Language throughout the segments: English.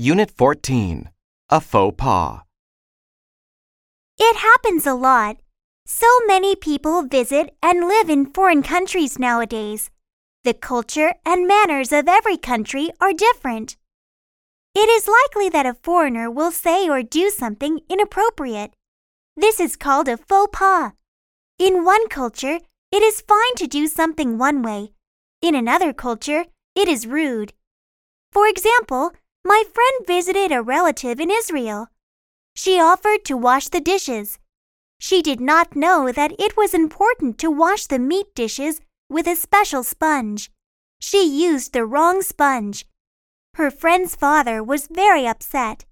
Unit 14 A Faux Pas. It happens a lot. So many people visit and live in foreign countries nowadays. The culture and manners of every country are different. It is likely that a foreigner will say or do something inappropriate. This is called a faux pas. In one culture, it is fine to do something one way. In another culture, it is rude. For example, my friend visited a relative in Israel. She offered to wash the dishes. She did not know that it was important to wash the meat dishes with a special sponge. She used the wrong sponge. Her friend's father was very upset.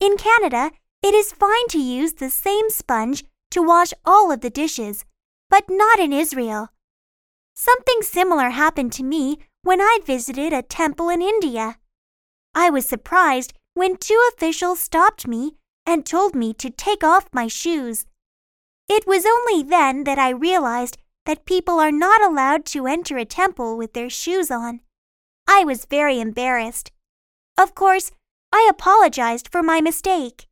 In Canada, it is fine to use the same sponge to wash all of the dishes, but not in Israel. Something similar happened to me when I visited a temple in India. I was surprised when two officials stopped me and told me to take off my shoes. It was only then that I realized that people are not allowed to enter a temple with their shoes on. I was very embarrassed. Of course, I apologized for my mistake.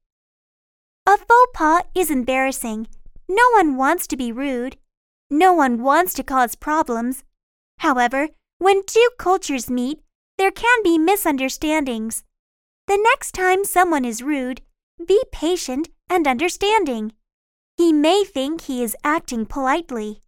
A faux pas is embarrassing. No one wants to be rude. No one wants to cause problems. However, when two cultures meet, there can be misunderstandings. The next time someone is rude, be patient and understanding. He may think he is acting politely.